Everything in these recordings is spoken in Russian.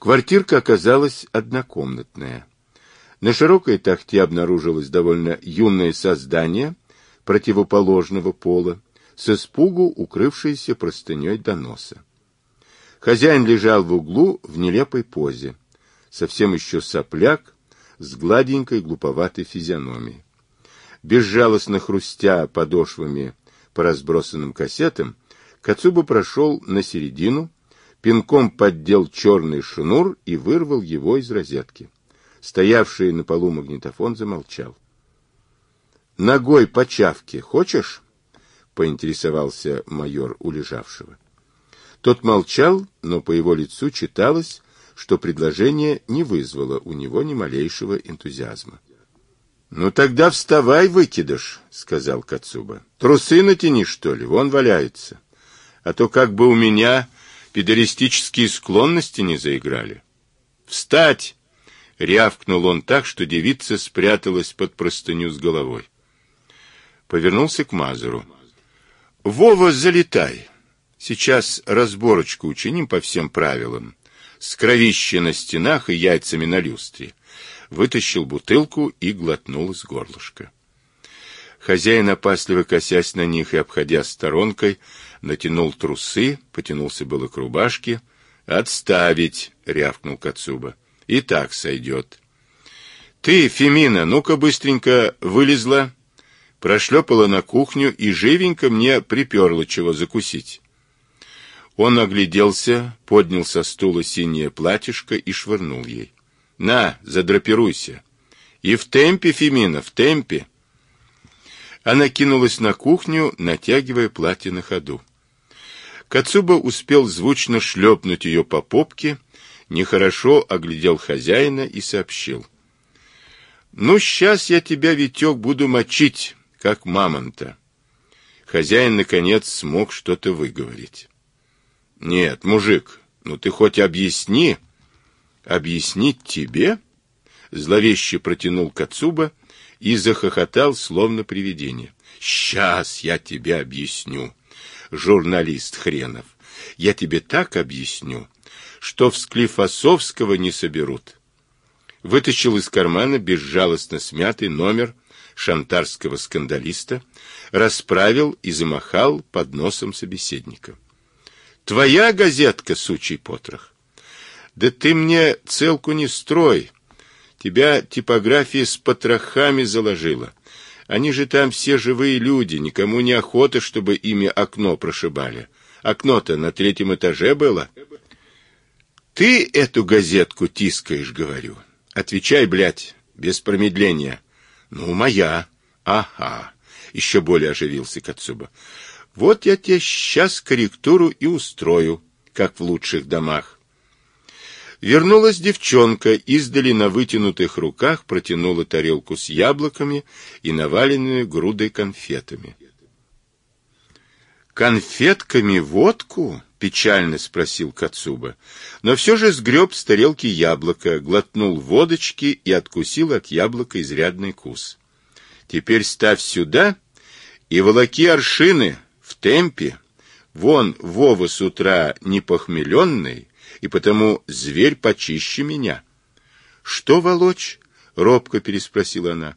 Квартирка оказалась однокомнатная. На широкой тахте обнаружилось довольно юное создание противоположного пола, с испугу укрывшееся простыней до носа. Хозяин лежал в углу в нелепой позе, совсем еще сопляк, с гладенькой глуповатой физиономией. Безжалостно хрустя подошвами по разбросанным кассетам, Кацуба прошел на середину, пинком поддел черный шнур и вырвал его из розетки. Стоявший на полу магнитофон замолчал. «Ногой по чавке хочешь?» — поинтересовался майор у лежавшего. Тот молчал, но по его лицу читалось, что предложение не вызвало у него ни малейшего энтузиазма. — Ну тогда вставай, выкидыш, — сказал Кацуба. — Трусы натяни, что ли, вон валяются. А то как бы у меня педористические склонности не заиграли. — Встать! — рявкнул он так, что девица спряталась под простыню с головой. Повернулся к Мазуру. — Вова, залетай. Сейчас разборочку учиним по всем правилам. С кровища на стенах и яйцами на люстре. Вытащил бутылку и глотнул из горлышка. Хозяин, опасливо косясь на них и обходя сторонкой, натянул трусы, потянулся было к рубашке. «Отставить!» — рявкнул Кацуба. «И так сойдет». «Ты, Фемина, ну-ка быстренько вылезла, прошлепала на кухню и живенько мне приперла чего закусить». Он огляделся, поднял со стула синее платьишко и швырнул ей. «На, задрапируйся!» «И в темпе, Фемина, в темпе!» Она кинулась на кухню, натягивая платье на ходу. Кацуба успел звучно шлепнуть ее по попке, нехорошо оглядел хозяина и сообщил. «Ну, сейчас я тебя, Витек, буду мочить, как мамонта». Хозяин, наконец, смог что-то выговорить. Нет, мужик, ну ты хоть объясни. Объяснить тебе? Зловеще протянул Кацуба и захохотал, словно привидение. Сейчас я тебе объясню, журналист хренов. Я тебе так объясню, что в Склифосовского не соберут. Вытащил из кармана безжалостно смятый номер шантарского скандалиста, расправил и замахал под носом собеседника. Твоя газетка, сучий потрох. Да ты мне целку не строй. Тебя типография с потрохами заложила. Они же там все живые люди, никому не охота, чтобы ими окно прошибали. Окно-то на третьем этаже было. Ты эту газетку тискаешь, говорю. Отвечай, блядь, без промедления. Ну, моя. Ага. Еще более оживился Кацуба. Вот я тебе сейчас корректуру и устрою, как в лучших домах. Вернулась девчонка, издали на вытянутых руках протянула тарелку с яблоками и наваленную грудой конфетами. «Конфетками водку?» — печально спросил Кацуба. Но все же сгреб с тарелки яблоко, глотнул водочки и откусил от яблока изрядный кус. «Теперь ставь сюда и волоки аршины, в темпе. Вон Вова с утра не похмеленный, и потому зверь почище меня. — Что волочь? — робко переспросила она.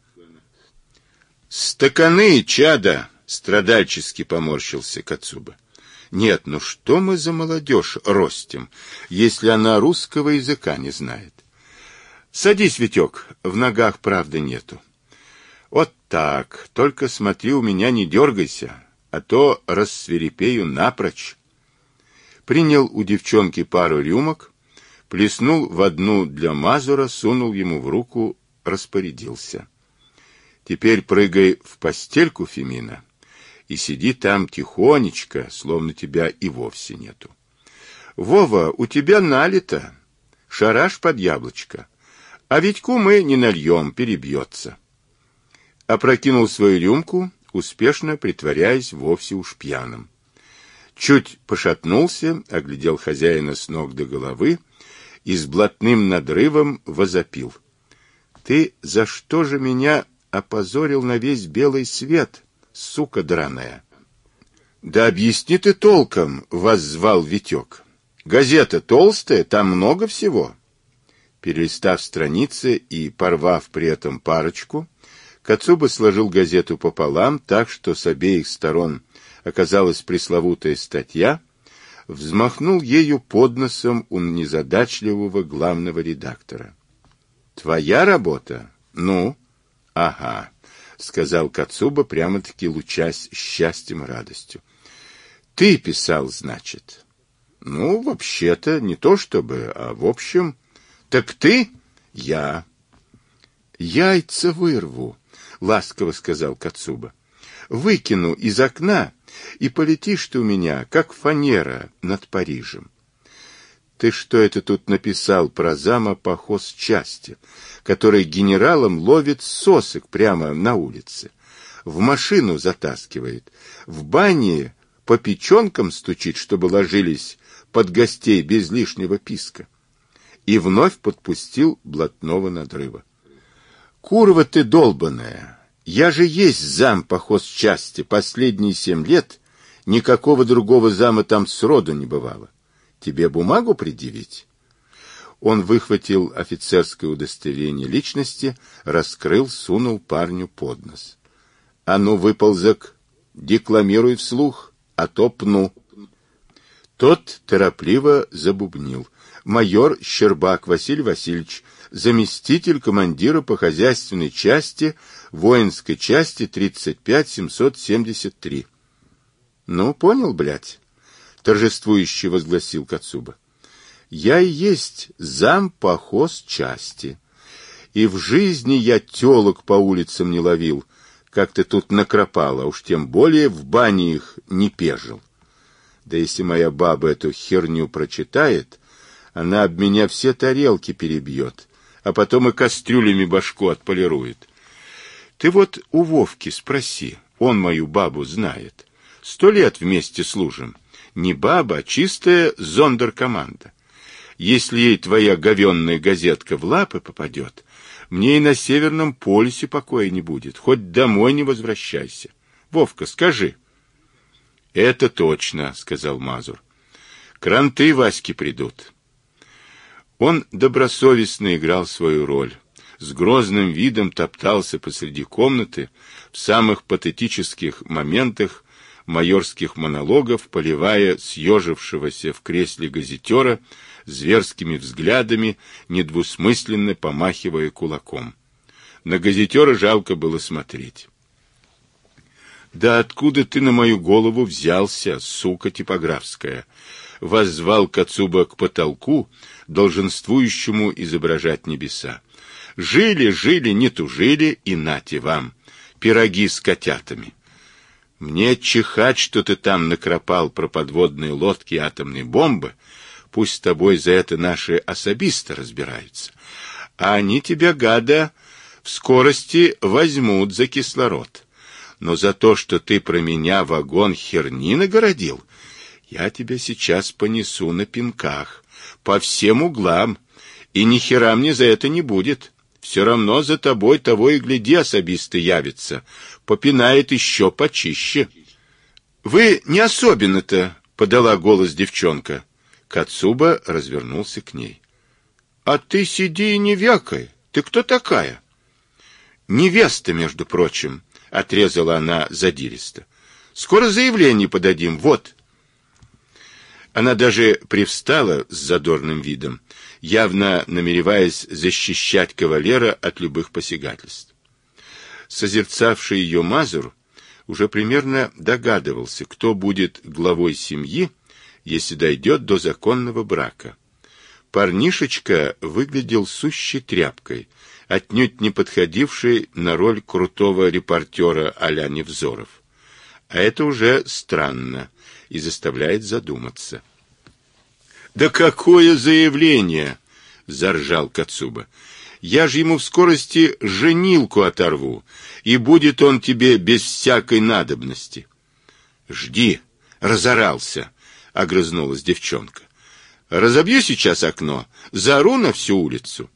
— Стаканы, чада! — страдальчески поморщился Кацуба. — Нет, ну что мы за молодежь ростим, если она русского языка не знает? Садись, Витек, в ногах правды нету. Вот так, только смотри, у меня не дергайся, а то рассверепею напрочь. Принял у девчонки пару рюмок, плеснул в одну для Мазура, сунул ему в руку, распорядился. Теперь прыгай в постельку, Фемина, и сиди там тихонечко, словно тебя и вовсе нету. Вова, у тебя налито, шараш под яблочко, а Витьку мы не нальем, перебьется. Опрокинул свою рюмку, успешно притворяясь вовсе уж пьяным. Чуть пошатнулся, оглядел хозяина с ног до головы и с блатным надрывом возопил. — Ты за что же меня опозорил на весь белый свет, сука драная? — Да объясни ты толком, — воззвал Витек. Газета толстая, там много всего. Перелистав страницы и порвав при этом парочку, Кацуба сложил газету пополам, так что с обеих сторон оказалась пресловутая статья, взмахнул ею под носом у незадачливого главного редактора. «Твоя работа? Ну?» «Ага», — сказал Кацуба, прямо-таки лучась счастьем и радостью. «Ты писал, значит?» «Ну, вообще-то, не то чтобы, а в общем...» «Так ты?» «Я». «Яйца вырву», — ласково сказал Кацуба. «Выкину из окна, и полетишь ты у меня, как фанера над Парижем». «Ты что это тут написал про зама по хозчасти, который генералом ловит сосок прямо на улице, в машину затаскивает, в бане по печенкам стучит, чтобы ложились под гостей без лишнего писка?» И вновь подпустил блатного надрыва. Курва ты долбаная! Я же есть зам по хозчасти. Последние семь лет никакого другого зама там сроду не бывало. Тебе бумагу предъявить? Он выхватил офицерское удостоверение личности, раскрыл, сунул парню под нос. — А ну, выползок, декламируй вслух, а то пну. Тот торопливо забубнил. Майор Щербак Василий Васильевич, заместитель командира по хозяйственной части воинской части 35773. Ну, понял, блядь, торжествующе возгласил Кацуба. Я и есть зам по части. И в жизни я телок по улицам не ловил, как ты тут накропала, уж тем более в бане их не пежил. Да если моя баба эту херню прочитает, она об меня все тарелки перебьет а потом и кастрюлями башку отполирует. Ты вот у Вовки спроси, он мою бабу знает. Сто лет вместе служим. Не баба, а чистая зондеркоманда. Если ей твоя говенная газетка в лапы попадет, мне и на Северном полюсе покоя не будет. Хоть домой не возвращайся. Вовка, скажи. — Это точно, — сказал Мазур. — Кранты Васьки придут. Он добросовестно играл свою роль. С грозным видом топтался посреди комнаты, в самых патетических моментах майорских монологов, поливая съежившегося в кресле газетера зверскими взглядами, недвусмысленно помахивая кулаком. На газетера жалко было смотреть. «Да откуда ты на мою голову взялся, сука типографская?» воззвал Кацуба к потолку, долженствующему изображать небеса. Жили, жили, не тужили, и нате вам, пироги с котятами. Мне чихать, что ты там накропал про подводные лодки и атомные бомбы, пусть с тобой за это наши особисты разбираются. А они тебя, гада, в скорости возьмут за кислород. Но за то, что ты про меня вагон херни нагородил, я тебя сейчас понесу на пинках, по всем углам, и ни хера мне за это не будет. Все равно за тобой того и гляди особисто явится, попинает еще почище. Вы не особенно-то, подала голос девчонка. Кацуба развернулся к ней. А ты сиди и не вякай. Ты кто такая? Невеста, между прочим, отрезала она задиристо. Скоро заявление подадим, вот. Она даже привстала с задорным видом, явно намереваясь защищать кавалера от любых посягательств. Созерцавший ее Мазур уже примерно догадывался, кто будет главой семьи, если дойдет до законного брака. Парнишечка выглядел сущей тряпкой, отнюдь не подходившей на роль крутого репортера а-ля Невзоров. А это уже странно и заставляет задуматься. «Да какое заявление!» — заржал Кацуба. «Я же ему в скорости женилку оторву, и будет он тебе без всякой надобности». «Жди!» — разорался, — огрызнулась девчонка. «Разобью сейчас окно, заору на всю улицу».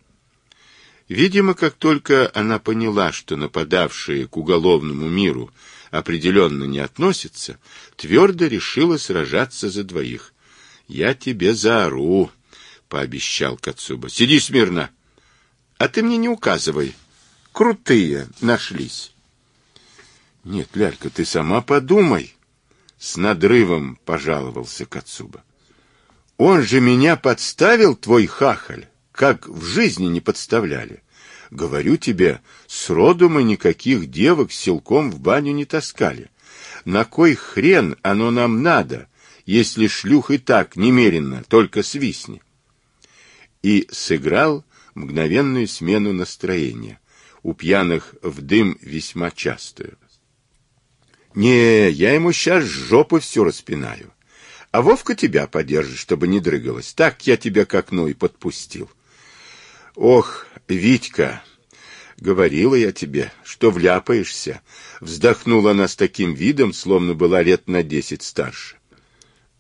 Видимо, как только она поняла, что нападавшие к уголовному миру определенно не относится, твердо решила сражаться за двоих. Я тебе заору, пообещал Кацуба. Сиди смирно. А ты мне не указывай. Крутые нашлись. Нет, Лялька, ты сама подумай. С надрывом пожаловался Кацуба. Он же меня подставил, твой хахаль, как в жизни не подставляли. Говорю тебе, сроду мы никаких девок силком в баню не таскали. На кой хрен оно нам надо, если шлюх и так немеренно, только свистни? И сыграл мгновенную смену настроения, у пьяных в дым весьма частую. Не, я ему сейчас жопу все распинаю. А Вовка тебя подержит, чтобы не дрыгалась. Так я тебя к окну и подпустил. Ох, Витька, говорила я тебе, что вляпаешься. Вздохнула она с таким видом, словно была лет на десять старше.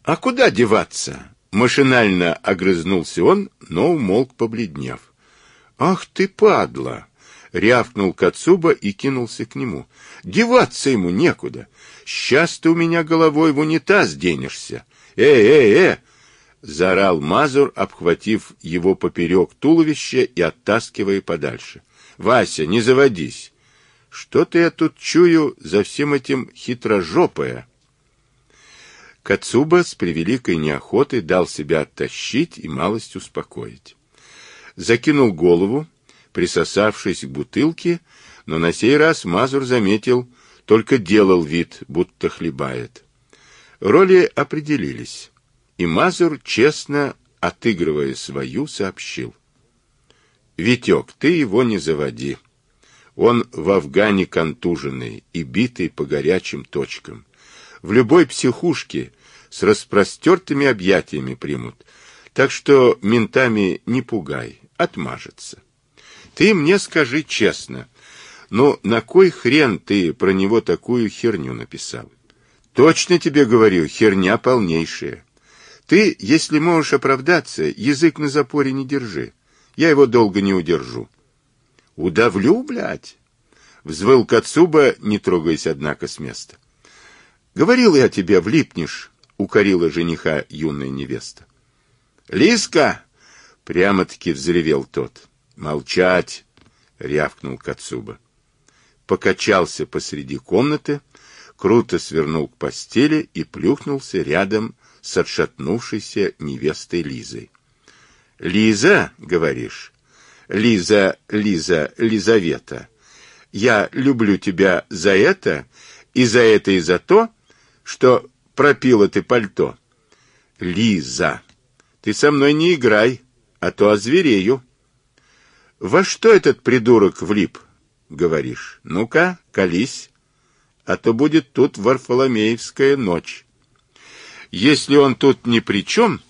А куда деваться? Машинально огрызнулся он, но умолк, побледнев. Ах ты, падла! Рявкнул Кацуба и кинулся к нему. Деваться ему некуда. Сейчас ты у меня головой в унитаз денешься. Эй, эй, эй! Заорал Мазур, обхватив его поперек туловища и оттаскивая подальше. Вася, не заводись. Что-то я тут чую за всем этим хитрожопое. Кацуба с превеликой неохотой дал себя оттащить и малость успокоить. Закинул голову, присосавшись к бутылке, но на сей раз Мазур заметил, только делал вид, будто хлебает. Роли определились и Мазур, честно отыгрывая свою, сообщил. «Витек, ты его не заводи. Он в Афгане контуженный и битый по горячим точкам. В любой психушке с распростертыми объятиями примут, так что ментами не пугай, отмажется. Ты мне скажи честно, ну на кой хрен ты про него такую херню написал? Точно тебе говорю, херня полнейшая. Ты, если можешь оправдаться, язык на запоре не держи. Я его долго не удержу. Удавлю, блядь. Взвыл Кацуба, не трогаясь, однако, с места. Говорил я тебе, влипнешь, укорила жениха юная невеста. Лиска! Прямо-таки взревел тот. Молчать! рявкнул Кацуба. Покачался посреди комнаты, круто свернул к постели и плюхнулся рядом с отшатнувшейся невестой Лизой. «Лиза, говоришь? Лиза, Лиза, Лизавета, я люблю тебя за это, и за это, и за то, что пропила ты пальто. Лиза, ты со мной не играй, а то озверею. Во что этот придурок влип, говоришь? Ну-ка, колись, а то будет тут Варфоломеевская ночь. Если он тут ни при чем,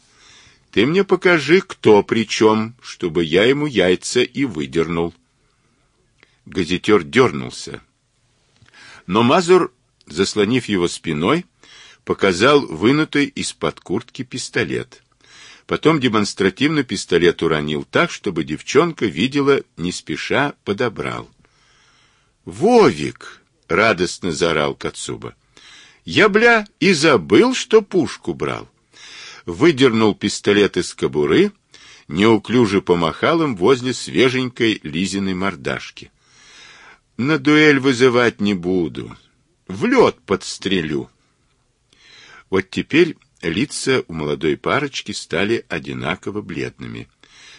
ты мне покажи, кто при чем, чтобы я ему яйца и выдернул. Газетер дернулся. Но Мазур, заслонив его спиной, показал вынутый из-под куртки пистолет. Потом демонстративно пистолет уронил так, чтобы девчонка видела, не спеша подобрал. «Вовик!» — радостно заорал Кацуба. Я, бля, и забыл, что пушку брал. Выдернул пистолет из кобуры, неуклюже помахал им возле свеженькой Лизиной мордашки. На дуэль вызывать не буду. В лед подстрелю. Вот теперь лица у молодой парочки стали одинаково бледными.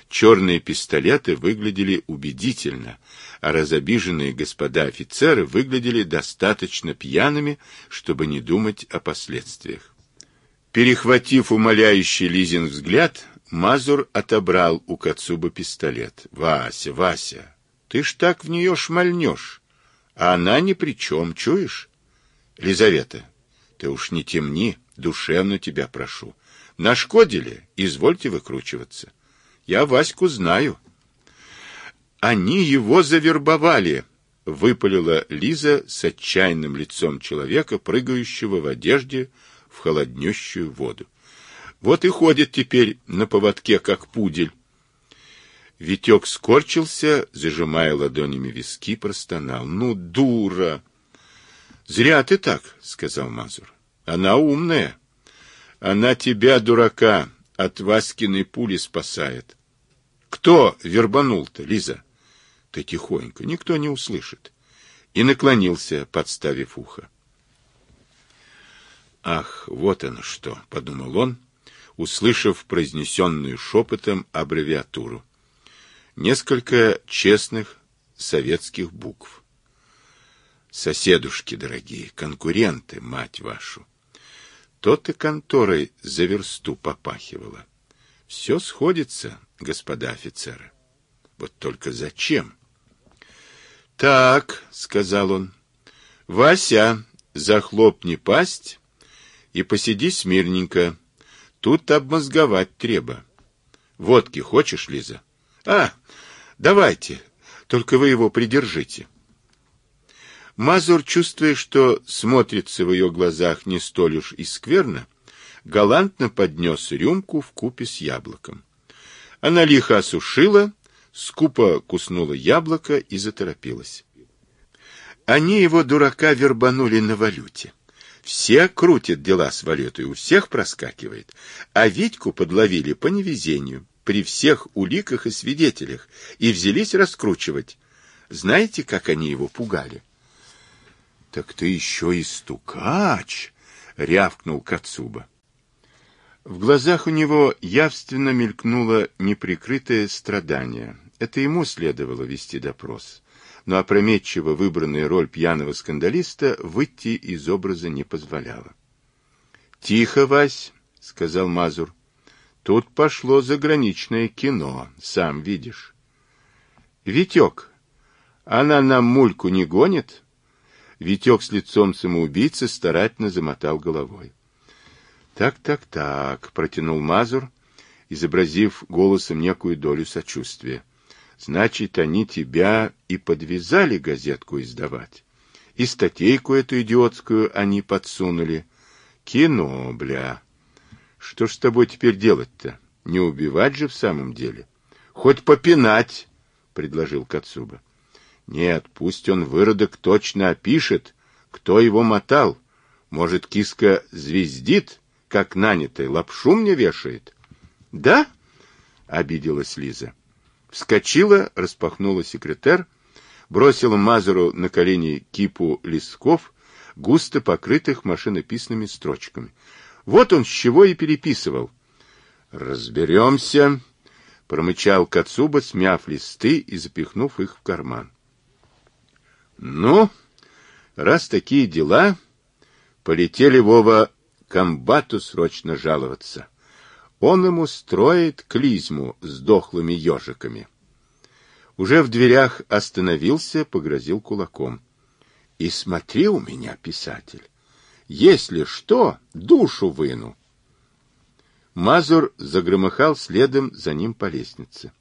Черные пистолеты выглядели убедительно, а разобиженные господа офицеры выглядели достаточно пьяными, чтобы не думать о последствиях. Перехватив умоляющий Лизин взгляд, Мазур отобрал у Кацуба пистолет. «Вася, Вася, ты ж так в нее шмальнешь, а она ни при чем, чуешь? Лизавета, ты уж не темни, душевно тебя прошу. Нашкодили, извольте выкручиваться. Я Ваську знаю. Они его завербовали, выпалила Лиза с отчаянным лицом человека, прыгающего в одежде в холоднющую воду. Вот и ходит теперь на поводке, как пудель. Витек скорчился, зажимая ладонями виски, простонал. «Ну, дура!» «Зря ты так», — сказал Мазур. «Она умная. Она тебя, дурака, от Васькиной пули спасает. Кто вербанул-то, Лиза? Ты тихонько, никто не услышит. И наклонился, подставив ухо. Ах, вот оно что, подумал он, услышав произнесенную шепотом аббревиатуру. Несколько честных советских букв. Соседушки дорогие, конкуренты, мать вашу. То-то конторой за версту попахивало. Все сходится, господа офицеры. Вот только зачем? Так, сказал он, Вася, захлопни пасть и посиди смирненько. Тут обмозговать треба. Водки хочешь, Лиза? А, давайте, только вы его придержите. Мазур, чувствуя, что смотрится в ее глазах не столь уж и скверно, галантно поднес рюмку в купе с яблоком. Она лихо осушила, скупо куснула яблоко и заторопилась. Они его, дурака, вербанули на валюте. Все крутят дела с валютой, у всех проскакивает. А Витьку подловили по невезению, при всех уликах и свидетелях, и взялись раскручивать. Знаете, как они его пугали? — Так ты еще и стукач! — рявкнул Кацуба. В глазах у него явственно мелькнуло неприкрытое страдание. Это ему следовало вести допрос. Но опрометчиво выбранная роль пьяного скандалиста выйти из образа не позволяла. — Тихо, Вась, — сказал Мазур. — Тут пошло заграничное кино, сам видишь. — Витек, она нам мульку не гонит? — Витек с лицом самоубийцы старательно замотал головой. «Так, так, так», — протянул Мазур, изобразив голосом некую долю сочувствия. «Значит, они тебя и подвязали газетку издавать. И статейку эту идиотскую они подсунули. Кино, бля. Что ж с тобой теперь делать-то? Не убивать же в самом деле? Хоть попинать», — предложил Кацуба. Нет, пусть он, выродок, точно опишет, кто его мотал. Может, киска звездит, как нанятый, лапшу мне вешает? — Да? — обиделась Лиза. Вскочила, распахнула секретер, бросила Мазуру на колени кипу листков, густо покрытых машинописными строчками. Вот он с чего и переписывал. «Разберемся», — промычал Кацуба, смяв листы и запихнув их в карман. Ну, раз такие дела, полетели Вова комбату срочно жаловаться. Он ему строит клизму с дохлыми ежиками. Уже в дверях остановился, погрозил кулаком. И смотри у меня, писатель, если что, душу выну. Мазур загромыхал следом за ним по лестнице.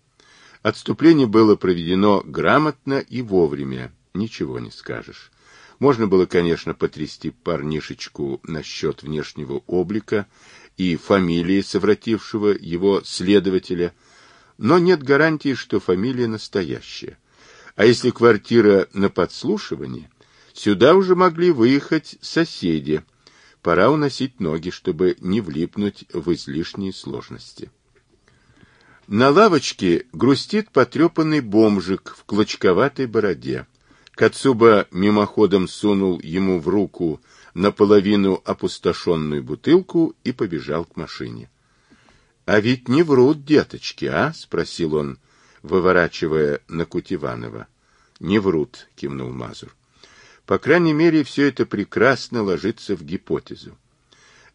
Отступление было проведено грамотно и вовремя, ничего не скажешь. Можно было, конечно, потрясти парнишечку насчет внешнего облика и фамилии совратившего его следователя, но нет гарантии, что фамилия настоящая. А если квартира на подслушивании, сюда уже могли выехать соседи. Пора уносить ноги, чтобы не влипнуть в излишние сложности. На лавочке грустит потрепанный бомжик в клочковатой бороде. Кацуба мимоходом сунул ему в руку наполовину опустошенную бутылку и побежал к машине. — А ведь не врут деточки, а? — спросил он, выворачивая на Кутиванова. — Не врут, — кивнул Мазур. По крайней мере, все это прекрасно ложится в гипотезу.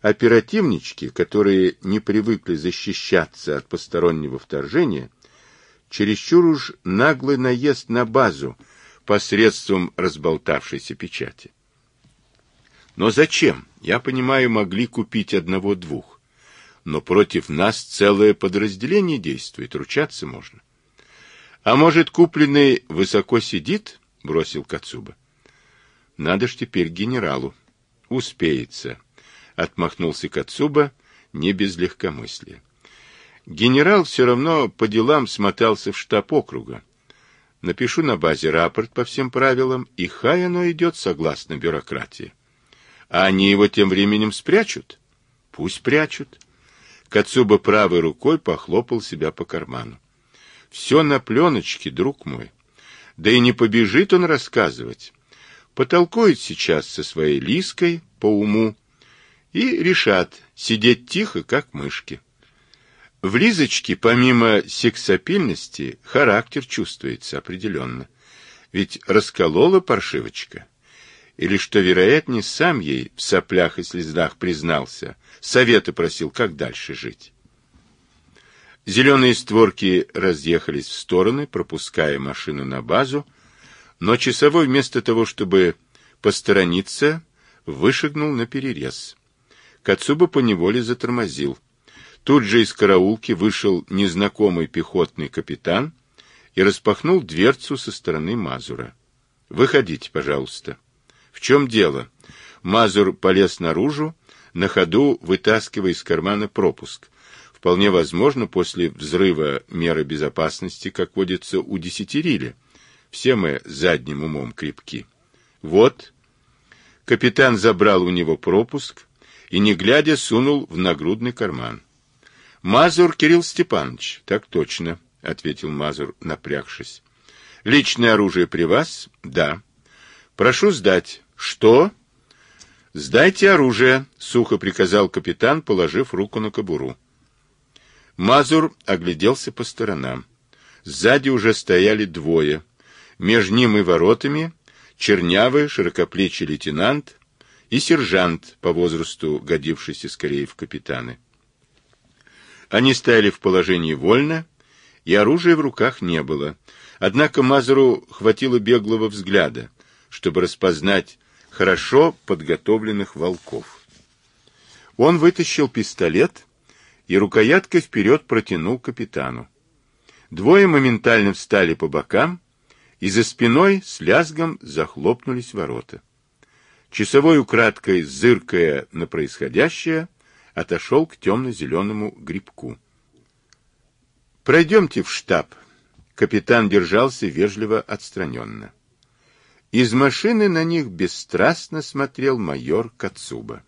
Оперативнички, которые не привыкли защищаться от постороннего вторжения, чересчур уж наглый наезд на базу — посредством разболтавшейся печати. Но зачем? Я понимаю, могли купить одного-двух. Но против нас целое подразделение действует, ручаться можно. А может, купленный высоко сидит? Бросил Кацуба. Надо ж теперь генералу. Успеется. Отмахнулся Кацуба, не без легкомыслия. Генерал все равно по делам смотался в штаб округа. Напишу на базе рапорт по всем правилам, и хай оно идет согласно бюрократии. А они его тем временем спрячут. Пусть прячут. Кацуба правой рукой похлопал себя по карману. Все на пленочке, друг мой. Да и не побежит он рассказывать. Потолкует сейчас со своей Лиской по уму и решат сидеть тихо, как мышки. В Лизочке, помимо сексапильности, характер чувствуется определенно. Ведь расколола паршивочка. Или, что вероятнее, сам ей в соплях и слезах признался, совета просил, как дальше жить. Зеленые створки разъехались в стороны, пропуская машину на базу, но часовой вместо того, чтобы посторониться, вышагнул на перерез. Кацуба поневоле затормозил. Тут же из караулки вышел незнакомый пехотный капитан и распахнул дверцу со стороны Мазура. «Выходите, пожалуйста». «В чем дело?» Мазур полез наружу, на ходу вытаскивая из кармана пропуск. Вполне возможно, после взрыва меры безопасности, как водится, удесятерили. Все мы задним умом крепки. Вот. Капитан забрал у него пропуск и, не глядя, сунул в нагрудный карман. Мазур Кирилл Степанович. Так точно, ответил Мазур, напрягшись. Личное оружие при вас? Да. Прошу сдать. Что? Сдайте оружие, сухо приказал капитан, положив руку на кобуру. Мазур огляделся по сторонам. Сзади уже стояли двое. Между ним и воротами чернявый, широкоплечий лейтенант и сержант, по возрасту годившийся скорее в капитаны. Они стояли в положении вольно, и оружия в руках не было. Однако Мазуру хватило беглого взгляда, чтобы распознать хорошо подготовленных волков. Он вытащил пистолет и рукояткой вперед протянул капитану. Двое моментально встали по бокам, и за спиной с лязгом захлопнулись ворота. Часовой украдкой, зыркая на происходящее, отошел к темно-зеленому грибку. «Пройдемте в штаб». Капитан держался вежливо отстраненно. Из машины на них бесстрастно смотрел майор Кацуба.